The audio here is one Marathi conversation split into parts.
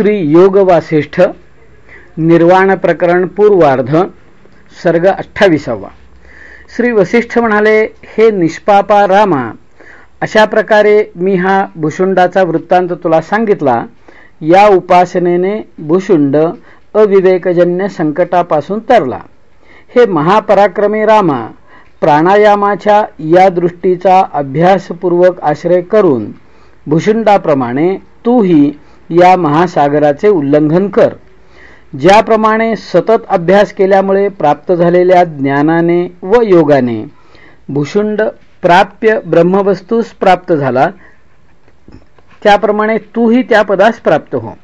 श्री योग वासिष्ठ निर्वाण प्रकरण पूर्वार्ध सर्ग अठ्ठावीसावा. श्री वसिष्ठ म्हणाले हे निष्पापा रामा अशा प्रकारे मी हा भुषुंडाचा वृत्तांत तुला सांगितला या उपासनेने भुषुंड अविवेकजन्य संकटापासून तरला. हे महापराक्रमी रामा प्राणायामाच्या या दृष्टीचा अभ्यासपूर्वक आश्रय करून भुषुंडाप्रमाणे तूही या महासागराचे उल्लंघन कर. ज्याप्रमाणे सतत अभ्यास केल्यामुळे प्राप्त झालेल्या ज्ञानाने व योगाने भूषुंड प्राप्य ब्रह्मवस्तूस प्राप्त झाला. त्याप्रमाणे तूही त्या पदास प्राप्त हो.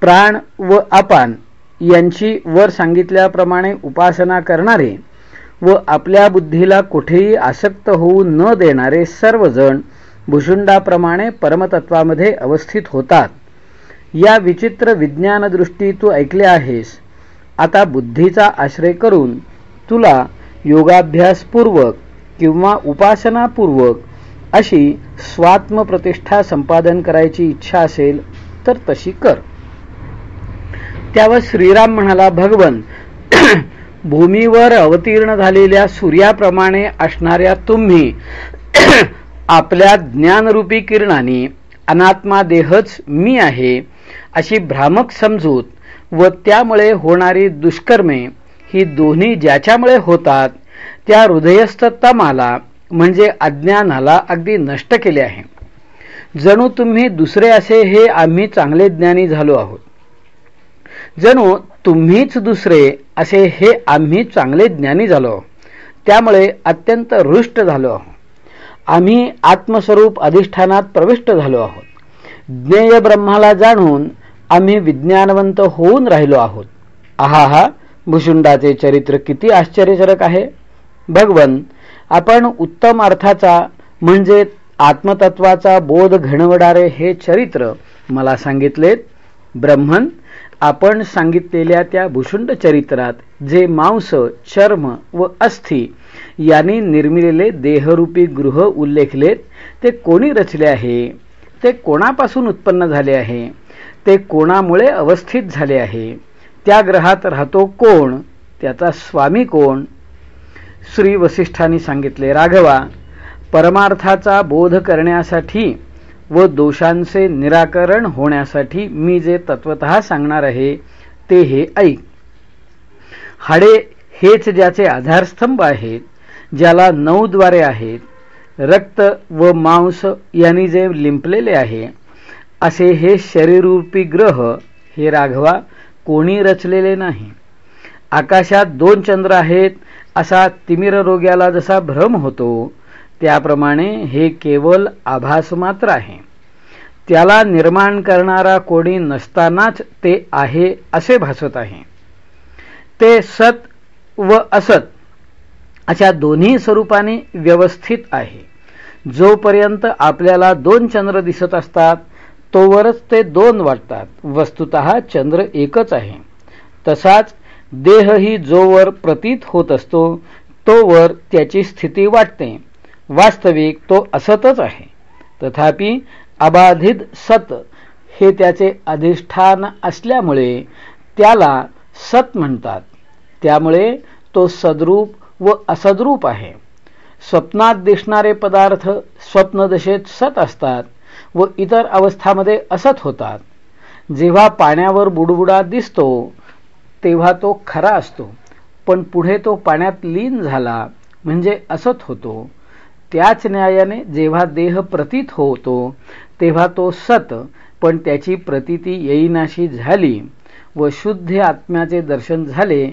प्राण व अपान यांची वर सांगितल्याप्रमाणे उपासना करणारे व आपल्या बुद्धीला कुठेही आसक्त होऊ न देणारे सर्वजण भुषुंडाप्रमाणे परमतत्वामध्ये अवस्थित होतात. या विचित्र विज्ञानदृष्टी तू ऐकले आहेस. आता बुद्धीचा आश्रय करून तुला योगाभ्यासपूर्वक किंवा उपासनापूर्वक अशी स्वात्मप्रतिष्ठा संपादन करायची इच्छा असेल तर तशी कर. त्यावर श्रीराम म्हणाला भगवन भूमीवर अवतीर्ण झालेल्या सूर्याप्रमाणे असणाऱ्या तुम्ही आपल्या ज्ञानरूपी किरणाने अनात्मा देहच मी आहे. अशी भ्रामक समजूत व त्यामुळे होणारी दुष्कर्मे ही दोन्ही ज्याच्यामुळे होतात त्या हृदयस्थ तमाला म्हणजे अज्ञानाला अगदी नष्ट केले आहे. जणू तुम्ही दुसरे असे हे आम्ही चांगले ज्ञानी झालो आहोत. जणू तुम्हीच दुसरे असे हे आम्ही चांगले ज्ञानी झालो. त्यामुळे अत्यंत रुष्ट झालो आहोत. आम्ही आत्मस्वरूप अधिष्ठानात प्रविष्ट झालो आहोत. ज्ञेय ब्रह्माला जाणून आम्ही विज्ञानवंत होऊन राहिलो आहोत. आहा भुषुंडाचे चरित्र किती आश्चर्यजनक आहे. भगवन आपण उत्तम अर्थाचा म्हणजे आत्मतत्वाचा बोध घडवणारे हे चरित्र मला सांगितलेत. ब्रह्मन आपण सांगितलेल्या त्या भूषुंड चरित्रात जे मांस चर्म व अस्थि यांनी निर्मिलेले देहरूपी गृह उल्लेखलेत ते कोणी रचले आहे? ते कोणापासून उत्पन्न झाले आहे? ते कोणामुळे अवस्थित झाले आहे? त्या ग्रहात राहतो कोण? त्याचा स्वामी कोण? श्री वसिष्ठांनी सांगितले राघवा परमार्थाचा बोध करण्यासाठी व दोषांचे निराकरण होण्यासाठी मी जे तत्वत सांगणार आहे ते हे ऐक. हाडे हेच ज्याचे आधारस्तंभ आहेत ज्याला नऊ द्वारे आहेत रक्त व मांस यांनी जे लिंपलेले आहे असे हे शरीरूपी ग्रह हे राघवा कोणी रचलेले नाही. आकाशात दोन चंद्र आहेत असा तिमिर रोग्याला जसा भ्रम होतो त्याप्रमाणे हे केवळ आभास मात्र आहे. त्याला निर्माण करणारा कोणी नसतानाच ते आहे असे भासत आहे. ते सत व असत अशा दोन्ही स्वरूपाने व्यवस्थित आहे. जोपर्यंत आपल्याला दोन चंद्र दिसत असतात तोवरच ते दोन वाटतात. वस्तुत चंद्र एकच आहे. तसाच देह ही जोवर प्रतीत होत असतो तोवर त्याची स्थिती वाटते. वास्तविक तो असतच आहे. तथापि अबाधित सत हे त्याचे अधिष्ठान असल्यामुळे त्याला सत म्हणतात. त्यामुळे तो सद्रूप व असद्रूप आहे. स्वप्नात दिसणारे पदार्थ स्वप्नदशेत सत असतात व इतर अवस्थामध्ये असत होतात. जेव्हा पाण्यावर बुडबुडा दिसतो तेव्हा तो खरा असतो. पण पुढे तो पाण्यात लीन झाला म्हणजे असत होतो. त्याच न्यायाने जेव्हा देह प्रतीत होतो तेव्हा तो सत पण त्याची प्रतीती येईनाशी झाली व शुद्ध आत्म्याचे दर्शन झाले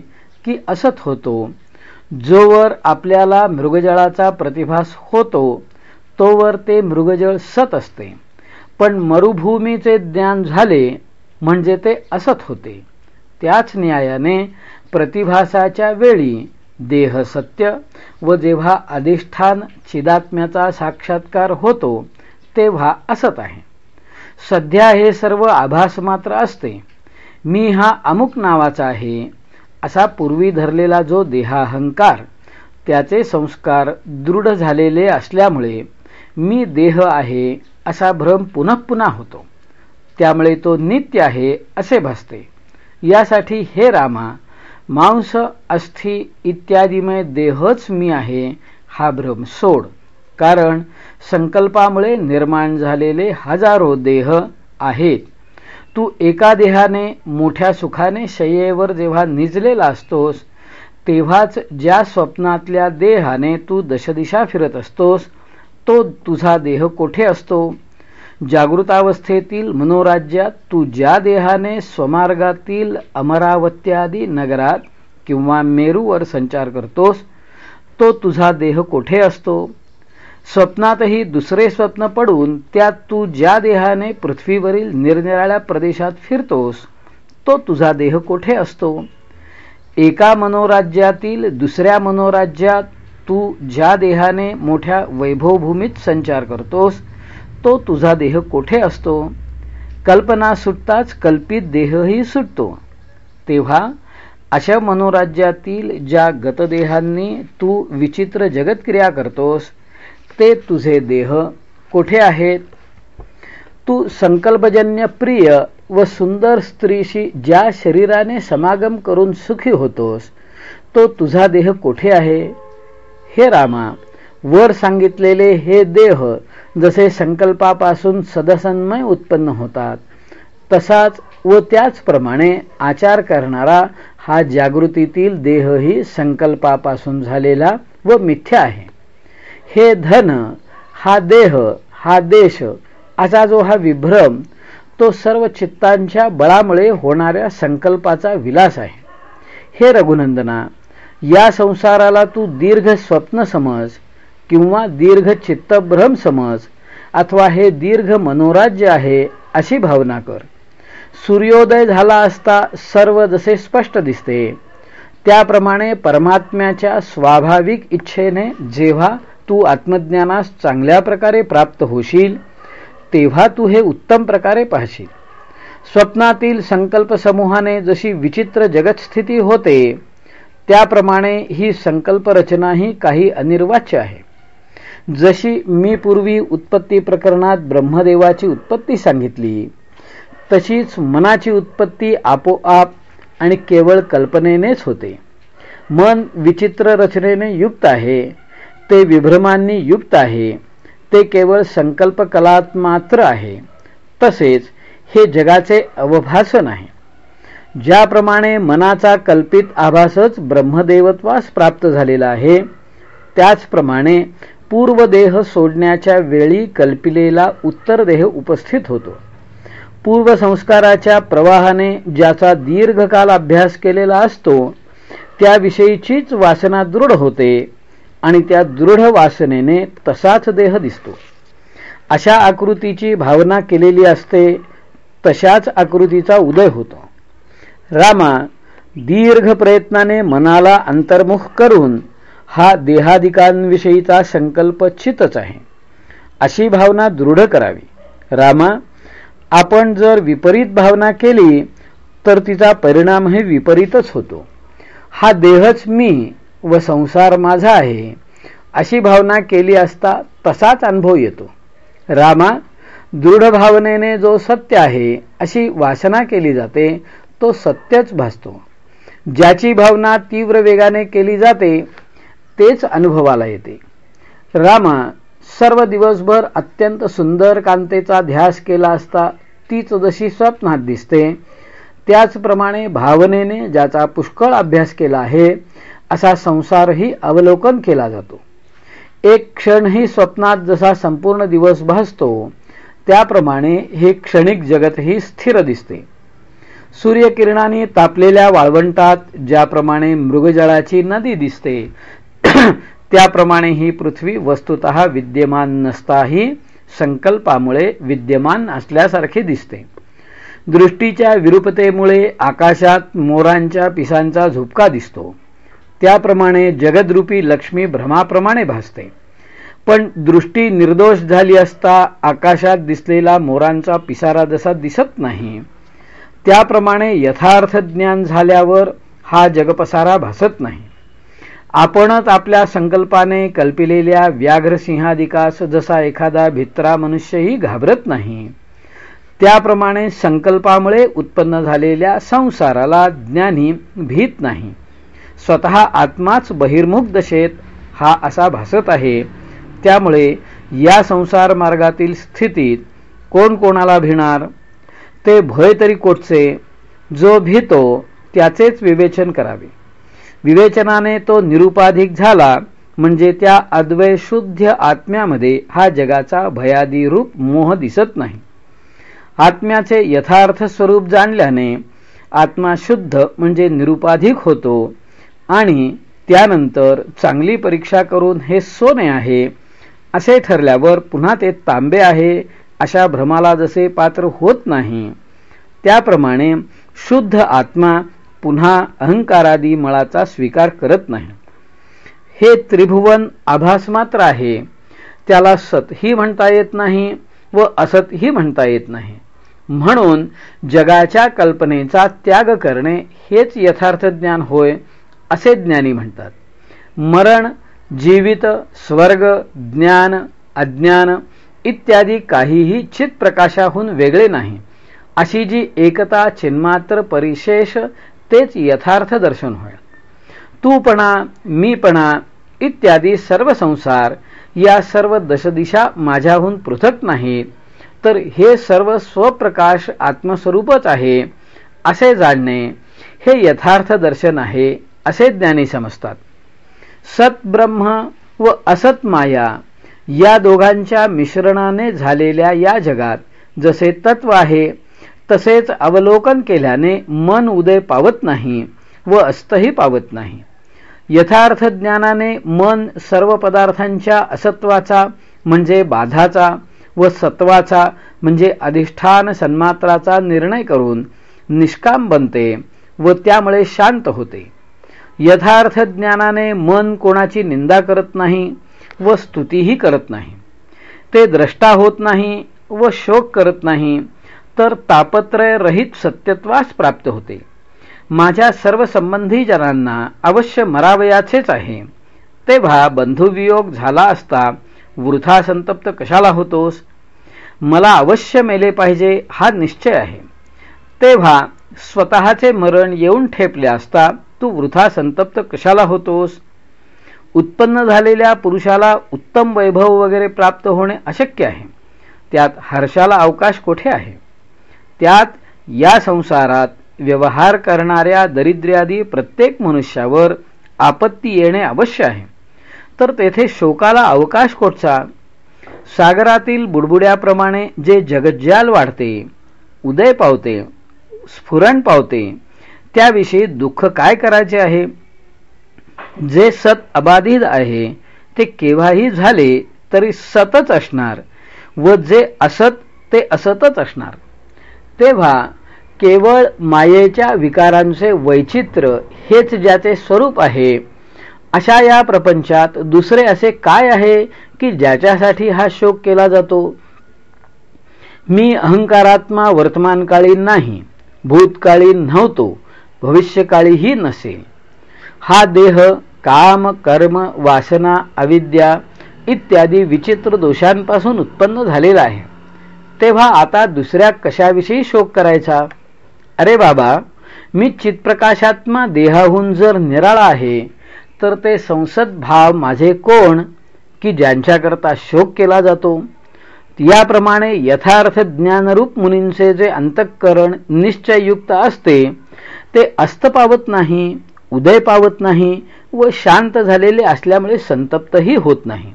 की असत होतो. जोवर आपल्याला मृगजळाचा प्रतिभास होतो तोवर ते मृगजळ सत असते. पण मरुभूमीचे ज्ञान झाले म्हणजे ते असत होते. त्याच न्यायाने प्रतिभासाच्या वेळी देह सत्य व जेव्हा अधिष्ठान चिदात्म्याचा साक्षात्कार होतो तेव्हा असत आहे. सध्या हे सर्व आभास मात्र असते. मी हा अमुक नावाचा आहे असा पूर्वी धरलेला जो देहाहंकार त्याचे संस्कार दृढ झालेले असल्यामुळे मी देह आहे असा भ्रम पुनः पुन्हा होतो. त्यामुळे तो नित्य आहे असे भासते. यासाठी हे रामा मांस अस्थि इत्यादीमय देहच मी आहे हा भ्रम सोड. कारण संकल्पामुळे निर्माण झालेले हजारो देह आहेत. तू एका देहाने मोठ्या सुखाने शय्येवर जेव्हा निजलेला असतोस तेव्हाच ज्या स्वप्नातल्या देहाने तू दशदिशा फिरत असतोस तो तुझा देह कोठे असतो? जागृतावस्थेतील मनोराज्यात तू ज्या देहाने स्वमार्गातील अमरावत्यादी नगरात किंवा मेरूवर संचार करतोस तो तुझा देह कोठे असतो? स्वप्नातही दुसरे स्वप्न पडून त्यात तू ज्या देहाने पृथ्वीवरील निरनिराळ्या प्रदेशात फिरतोस तो तुझा देह कोठे असतो? एका मनोराज्यातील दुसऱ्या मनोराज्यात तू ज्या देहाने मोठ्या वैभवभूमीत संचार करतोस तो तुझा देह कोठे असतो? कल्पना सुटताच कल्पित देहही सुटतो. तेव्हा अशा मनोराज्यातील ज्या गतदेहांनी तू विचित्र जगतक्रिया करतोस ते तुझे देह कोठे आहेत? तू संकल्पजन्य प्रिय व सुंदर स्त्रीशी ज्या शरीराने समागम करून सुखी होतोस तो तुझा देह कोठे आहे? हे रामा वर सांगितलेले हे देह जसे संकल्पापासून सदसन्मय उत्पन्न होतात तसाच व त्याचप्रमाणे आचार करणारा हा जागृतीतील देहही संकल्पापासून झालेला व मिथ्या आहे. हे धन हा देह हा देश असा जो हा विभ्रम तो सर्व चित्तांच्या बळामुळे होणाऱ्या संकल्पाचा विलास आहे. हे रघुनंदना या संसाराला तू दीर्घ स्वप्न समज किंवा दीर्घ चित्तभ्रम समज अथवा हे दीर्घ मनोराज्य आहे अशी भावना कर. सूर्योदय झाला असता सर्व जसे स्पष्ट दिसते त्याप्रमाणे परमात्म्याच्या स्वाभाविक इच्छेने जेव्हा तू आत्मज्ञानास चांगल्या प्रकारे प्राप्त होशील तेव्हा तू हे उत्तम प्रकारे पाहशील. स्वप्नातील संकल्प समूहाने जशी विचित्र जगतस्थिती होते त्याप्रमाणे ही संकल्परचनाही काही अनिर्वाच्य आहे. जशी मी पूर्वी उत्पत्ती प्रकरणात ब्रह्मदेवाची उत्पत्ती सांगितली तशीच मनाची उत्पत्ती आपोआप आणि केवळ कल्पनेनेच होते. मन विचित्र रचनेने युक्त आहे ते विभ्रमांनी युक्त आहे. ते केवळ संकल्प कलात मात्र आहे. तसेच हे जगाचे अवभासन आहे. ज्याप्रमाणे मनाचा कल्पित आभासच ब्रह्मदेवत्वास प्राप्त झालेला आहे त्याचप्रमाणे पूर्वदेह सोडण्याच्या वेळी कल्पिलेला उत्तरदेह उपस्थित होतो. पूर्वसंस्काराच्या प्रवाहाने ज्याचा दीर्घकाल अभ्यास केलेला असतो त्याविषयीचीच वासना दृढ होते. आणि त्या दृढ वासनेने तसाच देह दिसतो. अशा आकृतीची भावना केलेली असते तशाच आकृतीचा उदय होतो. रामा दीर्घ प्रयत्नाने मनाला अंतर्मुख करून हा देहादिकांविषयीचा संकल्प चितच आहे. अशी भावना दृढ करावी. रामा आपण जर विपरीत भावना केली तर तिचा परिणामही विपरीतच होतो. हा देहच मी व संसार माझा आहे. अशी भावना केली असता तसाच अनुभव येतो. रामा दृढ भावनेने जो सत्य आहे अशी वासना केली जाते तो सत्यच भासतो. ज्याची भावना तीव्र वेगाने केली जाते तेच अनुभवाला येते. रामा सर्व दिवसभर अत्यंत सुंदर कांतेचा ध्यास केला असता तीच जशी स्वप्नात दिसते त्याचप्रमाणे भावनेने ज्याचा पुष्कळ अभ्यास केला आहे असा संसारही अवलोकन केला जातो. एक क्षणही स्वप्नात जसा संपूर्ण दिवस भासतो त्याप्रमाणे हे क्षणिक जगतही स्थिर दिसते. सूर्यकिरणाने तापलेल्या वाळवंटात ज्याप्रमाणे मृगजळाची नदी दिसते त्याप्रमाणे ही पृथ्वी वस्तुत विद्यमान नसताही संकल्पामुळे विद्यमान असल्यासारखी दिसते. दृष्टीच्या विरूपतेमुळे आकाशात मोरांच्या पिसांचा झुपका दिसतो. त्याप्रमाणे जगदरूपी लक्ष्मी भ्रमाप्रमाणे भासते. पण दृष्टी निर्दोष झाली असता आकाशात दिसलेला मोरांचा पिसारा जसा दिसत नाही त्याप्रमाणे यथार्थ ज्ञान झाल्यावर हा जगपसारा भासत नाही. आपणच आपल्या संकल्पाने कल्पिलेल्या व्याघ्रसिंहादिकास जसा एखादा भित्रा मनुष्यही घाबरत नाही त्याप्रमाणे संकल्पामुळे उत्पन्न झालेल्या संसाराला ज्ञानी भीत नाही. स्वतः आत्माच बहिर्मुख दशेत हा असा भासत आहे. त्यामुळे या संसार मार्गातील स्थितीत कोण कोणाला भिणार? ते भय तरी कोटचे जो भितो त्याचेच विवेचन करावे. विवेचनाने तो निरुपाधिक झाला म्हणजे त्या अद्वैशुद्ध आत्म्यामध्ये हा जगाचा भयादी रूप मोह दिसत नाही. आत्म्याचे यथार्थ स्वरूप जाणल्याने आत्मा शुद्ध म्हणजे निरुपाधिक होतो. आणि त्यानंतर चांगली परीक्षा करून हे सोने आहे असे ठरल्यावर पुन्हा ते तांबे आहे अशा भ्रमाला जसे पात्र होत नाही. त्याप्रमाणे शुद्ध आत्मा पुन्हा अहंकारादी मळाचा स्वीकार करत नाही. हे त्रिभुवन आभास मात्र आहे. त्याला सतही म्हणता येत नाही व असतही म्हणता येत नाही. म्हणून जगाच्या कल्पनेचा त्याग करणे हेच यथार्थ ज्ञान होय असे ज्ञानी म्हणतात. मरण जीवित स्वर्ग ज्ञान अज्ञान इत्यादी काहीही चित प्रकाशाहून वेगळे नाही. अशी जी एकता चिन्मात्र परिशेष तेच यथार्थ दर्शन होय. तूपणा मीपणा इत्यादी सर्व संसार या सर्व दशदिशा माझ्याहून पृथक नाहीत. तर हे सर्व स्वप्रकाश आत्मस्वरूपच आहे असे जाणणे हे यथार्थ दर्शन आहे असे ज्ञानी समजतात. सतब्रह्म व असत माया या दोघांच्या मिश्रणाने झालेल्या या जगात जसे तत्व आहे तसेच अवलोकन केल्याने मन उदय पावत नाही व अस्तही पावत नाही. यथार्थ ज्ञानाने मन सर्व पदार्थांच्या असत्वाचा म्हणजे बाधाचा व सत्वाचा म्हणजे अधिष्ठान सन्मात्राचा निर्णय करून निष्काम बनते व त्यामुळे शांत होते. यथार्थ ज्ञानाने मन कोणाची निंदा करत नाही व स्तुतीही करत नाही. ते द्रष्टा होत नाही व शोक करत नाही तर तापत्रय रहित सत्यत्वास प्राप्त होते. माझ्या सर्व संबंधी जनांना अवश्य मरावयाचेच आहे. तेव्हा बंधुवियोग झाला असता वृथा संतप्त कशाला होतोस? मला अवश्य मेले पाहिजे हा निश्चय आहे. तेव्हा स्वतःचे मरण येऊन ठेपले असता तू वृथा संतप्त कशाला होतोस? उत्पन्न झालेल्या पुरुषाला उत्तम वैभव वगैरे प्राप्त होणे अशक्य आहे. त्यात हर्षाला अवकाश कोठे आहे? त्यात या संसारात व्यवहार करणाऱ्या दरिद्र्यादी प्रत्येक मनुष्यावर आपत्ती येणे अवश्य आहे. तर तेथे शोकाला अवकाश कोठचा? सागरातील बुडबुड्याप्रमाणे जे जगज्जाल वाढते उदय पावते स्फुरण पावते त्याविषयी दुःख काय करायचे आहे? जे सत अबाधित आहे ते केव्हाही झाले तरी सतच असणार व जे असत ते असतच असणार. तेव्हा केवळ मायेच्या विकारांचे वैचित्र हेच ज्याचे स्वरूप आहे अशा या प्रपंचात दुसरे असे काय आहे की ज्याच्यासाठी हा शोक केला जातो? मी अहंकारात्मा वर्तमानकाळी नाही भूतकाळीन नव्हतो. भविष्यकाळीही नसेल. हा देह काम कर्म वासना अविद्या इत्यादी विचित्र दोषांपासून उत्पन्न झालेला आहे. तेव्हा आता दुसऱ्या कशाविषयी शोक करायचा? अरे बाबा मी चितप्रकाशात्मा देहाहून जर निराळा आहे तर ते संसद भाव माझे कोण की ज्यांच्याकरता शोक केला जातो? याप्रमाणे यथार्थ ज्ञानरूप मुनींचे जे अंतःकरण निश्चययुक्त असते ते अस्त पावत नाही उदय पावत नाही व शांत झालेले असल्यामुळे संतप्तही होत नाही.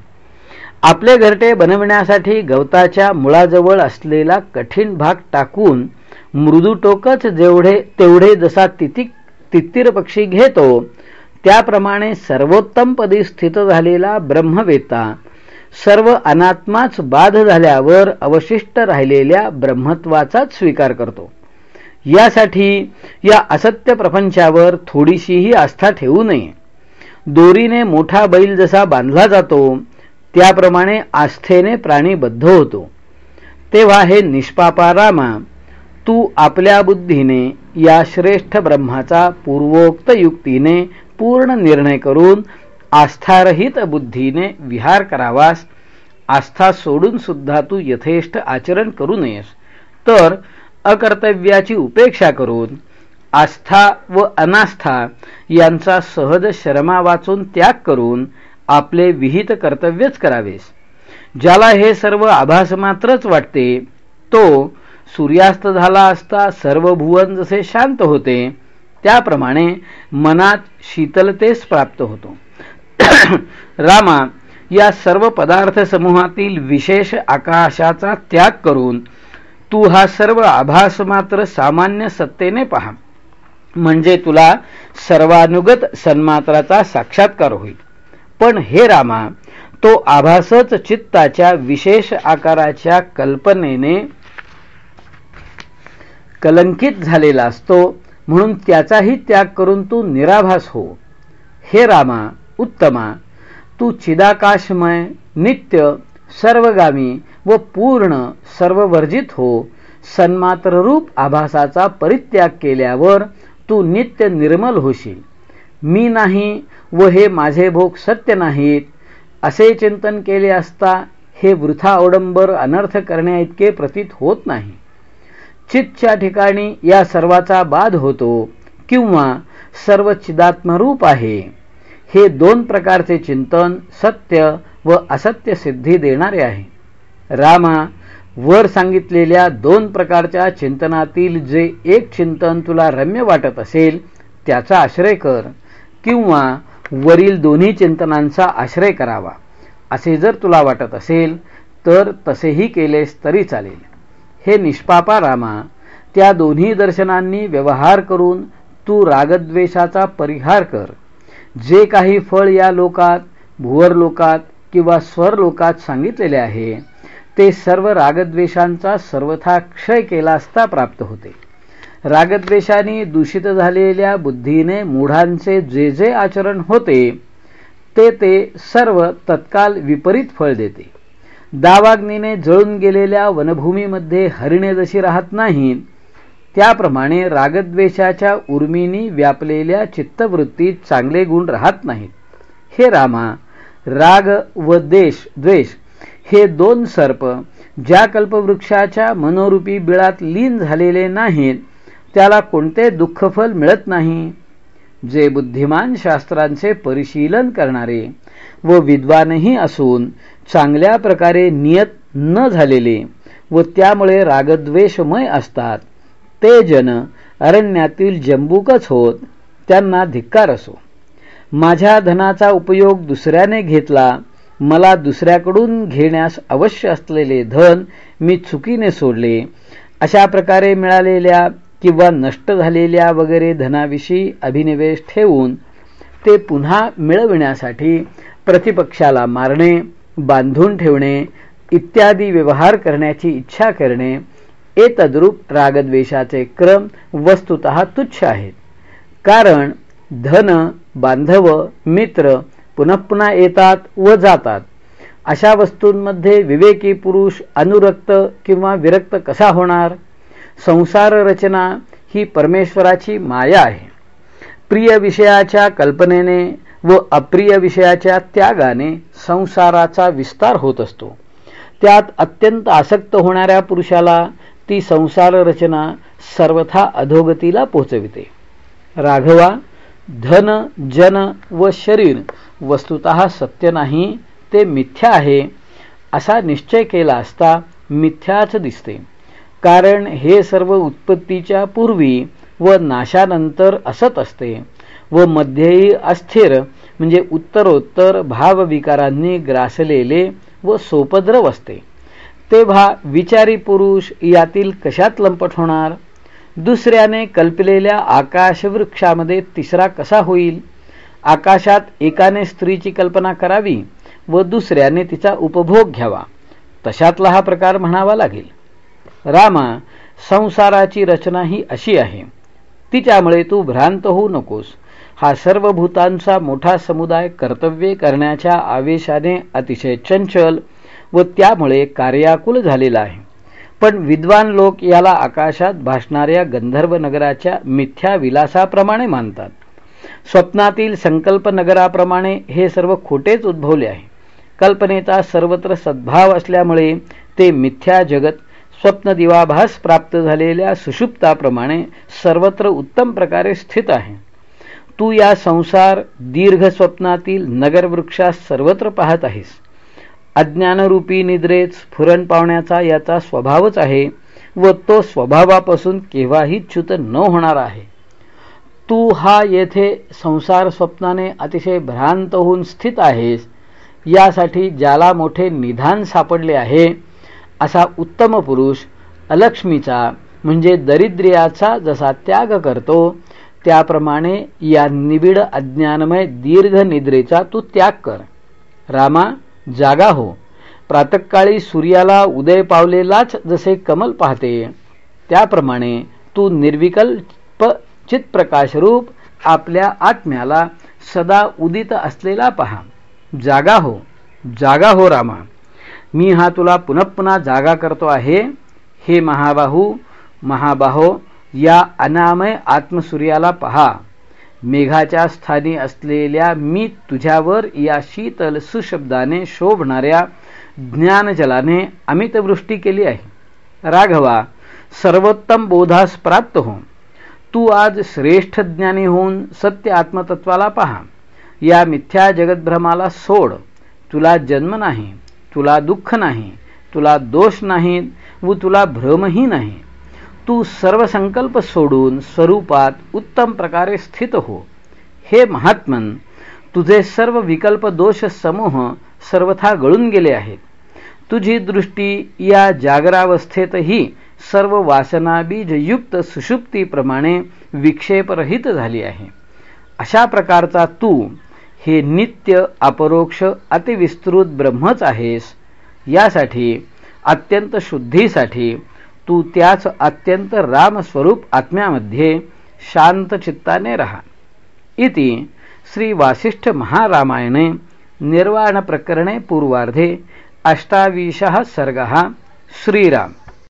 आपले घरटे बनविण्यासाठी गवताच्या मुळाजवळ असलेला कठीण भाग टाकून मृदू टोकच जेवढे तेवढे जसा तितिक तित्तीर पक्षी घेतो त्याप्रमाणे सर्वोत्तम पदी स्थित झालेला ब्रह्मवेता सर्व अनात्माच बाध झाल्यावर अवशिष्ट राहिलेल्या ब्रह्मत्वाचाच स्वीकार करतो. यासाठी या असत्य प्रपंचावर थोडीशीही आस्था ठेवू नये. दोरीने मोठा बैल जसा बांधला जातो त्याप्रमाणे आस्थेने प्राणी बद्ध होतो. तेव्हा हे निष्पापा रामा तू आपल्या बुद्धीने या श्रेष्ठ ब्रह्माचा पूर्वोक्त युक्तीने पूर्ण निर्णय करून आस्थारहित बुद्धीने विहार करावास आस्था सोडून सुद्धा तू यथेष्ट आचरण करू नयेस. तर अकर्तव्याची उपेक्षा करून आस्था व अनास्था यांचा सहज शर्मा वाचून त्याग करून आपले विहित कर्तव्यच करावेस. ज्याला हे सर्व आभास मात्रच वाटते तो सूर्यास्त झाला असता सर्व भुवन जसे शांत होते त्याप्रमाणे मनात शीतलतेस प्राप्त होतो. रामा या सर्व पदार्थ समूहातील विशेष आकाशाचा त्याग करून तू हा सर्व आभास मात्र सामान्य सत्तेने पहा. म्हणजे तुला सर्वानुगत सन्मात्राचा साक्षात्कार होईल. पण हे रामा तो आभासच चित्ताच्या विशेष आकाराच्या कल्पनेने कलंकित झालेला असतो म्हणून त्याचाही त्याग करून तू निराभास हो. हे रामा उत्तमा तू चिदाकाशमय नित्य सर्वगामी व पूर्ण सर्ववर्जित हो. सन्मात्ररूप आभासाचा परित्याग केल्यावर तू नित्य निर्मल होशील. मी नाही व हे माझे भोग सत्य नाहीत. असे चिंतन केले असता हे वृथा अवडंबर अनर्थ करण्याइतके प्रतीत होत नाही. चितच्या ठिकाणी या सर्वाचा बाध होतो किंवा सर्व चिदात्मरूप आहे. हे दोन प्रकारचे चिंतन सत्य व असत्य सिद्धी देणारे आहे. रामा वर सांगितलेल्या दोन प्रकारच्या चिंतनातील जे एक चिंतन तुला रम्य वाटत असेल त्याचा आश्रय कर किंवा वरील दोन्ही चिंतनांचा आश्रय करावा. असे जर तुला वाटत असेल तर तसेही केलेस तरी चालेल. हे निष्पापा रामा त्या दोन्ही दर्शनांनी व्यवहार करून तू रागद्वेषाचा परिहार कर. जे काही फळ या लोकात भुवर लोकात किंवा स्वरलोकात सांगितलेले आहे ते सर्व रागद्वेषांचा सर्वथा क्षय केला असता प्राप्त होते. रागद्वेषाने दूषित झालेल्या बुद्धीने मूढांचे जे जे आचरण होते ते ते सर्व तत्काल विपरीत फळ देते. दावाग्नीने जळून गेलेल्या वनभूमीमध्ये हरिणे जशी राहत नाहीत त्याप्रमाणे रागद्वेषाच्या उर्मीनी व्यापलेल्या चित्तवृत्तीत चांगले गुण राहत नाहीत. हे रामा राग व देश द्वेष हे दोन सर्प ज्या कल्पवृक्षाच्या मनोरूपी बिळात लीन झालेले नाहीत त्याला कोणते दुःखफल मिळत नाही? जे बुद्धिमान शास्त्रांचे परिशीलन करणारे व विद्वानही असून चांगल्या प्रकारे नियत न झालेले व त्यामुळे रागद्वेषमय असतात ते जन अरण्यातील जंबूकच होत त्यांना धिक्कार असो. माझ्या धनाचा उपयोग दुसऱ्याने घेतला मला दुसऱ्याकडून घेण्यास अवश्य असलेले धन मी चुकीने सोडले. अशा प्रकारे मिळालेल्या किंवा नष्ट झालेल्या वगैरे धनाविषयी अभिनिवेश ठेवून ते पुन्हा मिळविण्यासाठी प्रतिपक्षाला मारणे बांधून ठेवणे इत्यादी व्यवहार करण्याची इच्छा करणे ए तद्रूप रागद्वेषाचे क्रम वस्तुत तुच्छ आहेत. कारण धन बांधव मित्र पुन्हा पुन्हा येतात व जातात. अशा वस्तूंमध्ये विवेकी पुरुष अनुरक्त किंवा विरक्त कसा होणार? संसार रचना ही परमेश्वराची माया आहे. प्रिय विषयाच्या कल्पनेने व अप्रिय विषयाच्या त्यागाने संसाराचा विस्तार होत असतो. त्यात अत्यंत आसक्त होणाऱ्या पुरुषाला ती संसार रचना सर्वथा अधोगतीला पोचविते राघवा धन जन व शरीर वस्तुत सत्य नाही ते मिथ्या आहे असा निश्चय केला असता मिथ्याच दिसते. कारण हे सर्व उत्पत्तीच्या पूर्वी व नाशानंतर असत असते व मध्येही अस्थिर म्हणजे उत्तरोत्तर भावविकारांनी ग्रासलेले व सोपद्रव असते. तेव्हा विचारी पुरुष यातील कशात लंपट होणार? दुसऱ्याने कल्पलेल्या आकाशवृक्षामध्ये तिसरा कसा होईल? आकाशात एकाने स्त्रीची कल्पना करावी व दुसऱ्याने तिचा उपभोग घ्यावा. तशातला हा प्रकार म्हणावा लागेल. रामा संसाराची रचना ही अशी आहे. तिच्यामुळे तू भ्रांत होऊ नकोस. हा सर्व भूतांचा मोठा समुदाय कर्तव्ये करण्याच्या आवेशाने अतिशय चंचल व त्यामुळे कार्याकुल झालेला आहे. पण विद्वान लोक याला आकाशात भासणाऱ्या गंधर्व नगराच्या मिथ्या विलासाप्रमाणे मानतात. स्वप्नातील संकल्प नगराप्रमाणे हे सर्व खोटेच उद्भवले आहे. कल्पनेचा सर्वत्र सद्भाव असल्यामुळे ते मिथ्या जगत स्वप्न दिवाभास प्राप्त झालेल्या सुषुप्ताप्रमाणे सर्वत्र उत्तम प्रकारे स्थित आहे. तू या संसार दीर्घ स्वप्नातील नगरवृक्षास सर्वत्र पाहत आहेस. अज्ञानरूपी निद्रेत स्फुरण पावण्याचा याचा स्वभावच आहे व तो स्वभावापासून केव्हाही च्युत न होणार आहे. तू हा येथे संसार स्वप्नाने अतिशय भ्रांत होऊन स्थित आहेस. यासाठी ज्याला मोठे निधान सापडले आहे असा उत्तम पुरुष अलक्ष्मीचा म्हणजे दरिद्र्याचा जसा त्याग करतो त्याप्रमाणे या निबिड अज्ञानमय दीर्घ निद्रेचा तू त्याग कर. रामा जागा हो. प्रातकाळी सूर्याला उदय पावलेलाच जसे कमल पाहते त्याप्रमाणे तू निर्विकल्प चितप्रकाशरूप आपल्या आत्म्याला सदा उदित असलेला पहा. जागा हो. जागा हो रामा. मी हा तुला पुनः पुन्हा जागा करतो आहे. हे महाबाहू महाबाहो या अनामय आत्मसूर्याला पहा. मेघाच्या स्थानी असलेल्या मी तुझ्यावर या शीतल सुशब्दाने शोभणाऱ्या ज्ञानजलाने अमितवृष्टी केली आहे. राघवा सर्वोत्तम बोधास प्राप्त हो तू आज श्रेष्ठ ज्ञानी होऊन सत्य आत्मतत्वाला पहा. या मिथ्या जगद्भ्रमाला सोड. तुला जन्म नाही तुला दुःख नाही तुला दोष नाही व तुला भ्रमही नाही. तू सर्व संकल्प सोडून स्वरूपात उत्तम प्रकारे स्थित हो. हे महात्मन तुझे सर्व विकल्प दोष समूह सर्वथा गळून गेले आहेत. तुझी दृष्टी या जागरावस्थेतही सर्व वासनाबीजयुक्त सुषुप्तीप्रमाणे विक्षेपरहित झाली आहे. अशा प्रकारचा तू हे नित्य अपरोक्ष अतिविस्तृत ब्रह्मच आहेस. यासाठी अत्यंत शुद्धीसाठी तू त्याच अत्यंत रामस्वरूप आत्म्यामध्ये शांत चित्ताने राहा. इति श्री वासिष्ठ महारामायणे निर्वाण प्रकरणे पूर्वार्धे अष्टाविशः सर्गः श्रीराम.